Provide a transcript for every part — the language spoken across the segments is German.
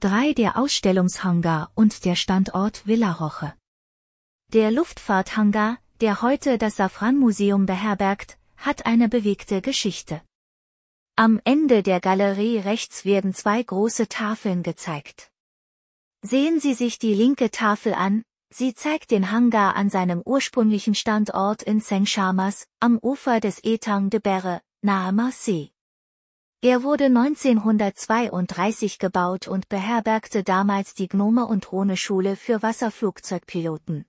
3 der Ausstellungshangar und der Standort Villaroche. Der Luftfahrthangar, der heute das Safran-Museum beherbergt, hat eine bewegte Geschichte. Am Ende der Galerie rechts werden zwei große Tafeln gezeigt. Sehen Sie sich die linke Tafel an, sie zeigt den Hangar an seinem ursprünglichen Standort in Saint-Chamas, am Ufer des Etang de Berre, nahe Marseille. Er wurde 1932 gebaut und beherbergte damals die Gnome- und Rhone-Schule für Wasserflugzeugpiloten.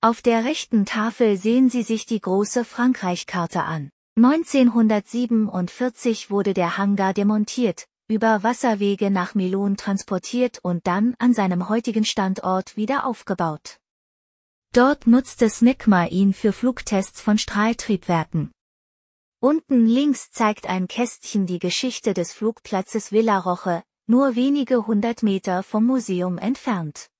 Auf der rechten Tafel sehen Sie sich die große Frankreich-Karte an. 1947 wurde der Hangar demontiert, über Wasserwege nach Melun transportiert und dann an seinem heutigen Standort wieder aufgebaut. Dort nutzte SNICMA ihn für Flugtests von Strahltriebwerken. Unten links zeigt ein Kästchen die Geschichte des Flugplatzes Villaroche, nur wenige hundert Meter vom Museum entfernt.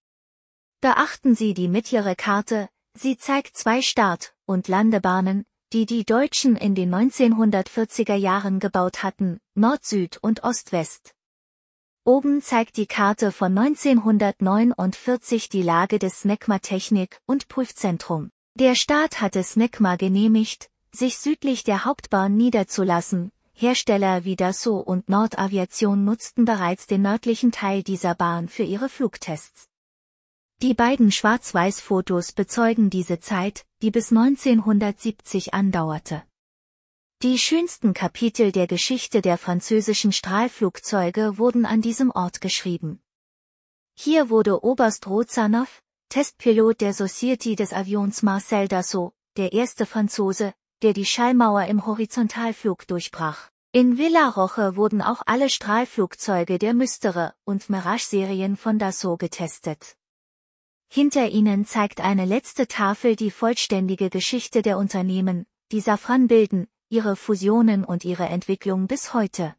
Beachten Sie die mittlere Karte, sie zeigt zwei Start- und Landebahnen, die die Deutschen in den 1940er Jahren gebaut hatten, Nord-Süd und Ost-West. Oben zeigt die Karte von 1949 die Lage des SNECMA Technik- und Prüfzentrum. Der Staat hatte SNECMA genehmigt, sich südlich der Hauptbahn niederzulassen, Hersteller wie Dassault und Nordaviation nutzten bereits den nördlichen Teil dieser Bahn für ihre Flugtests. Die beiden Schwarz-Weiß-Fotos bezeugen diese Zeit, die bis 1970 andauerte. Die schönsten Kapitel der Geschichte der französischen Strahlflugzeuge wurden an diesem Ort geschrieben. Hier wurde Oberst Rozanow, Testpilot der Société des Avions Marcel Dassault, der erste Franzose, der die Schallmauer im Horizontalflug durchbrach. In Villaroche wurden auch alle Strahlflugzeuge der Mystere und Mirage-Serien von Dassault getestet. Hinter ihnen zeigt eine letzte Tafel die vollständige Geschichte der Unternehmen, die Safran bilden, ihre Fusionen und ihre Entwicklung bis heute.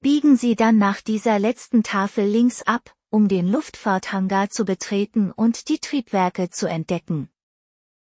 Biegen Sie dann nach dieser letzten Tafel links ab, um den Luftfahrthangar zu betreten und die Triebwerke zu entdecken.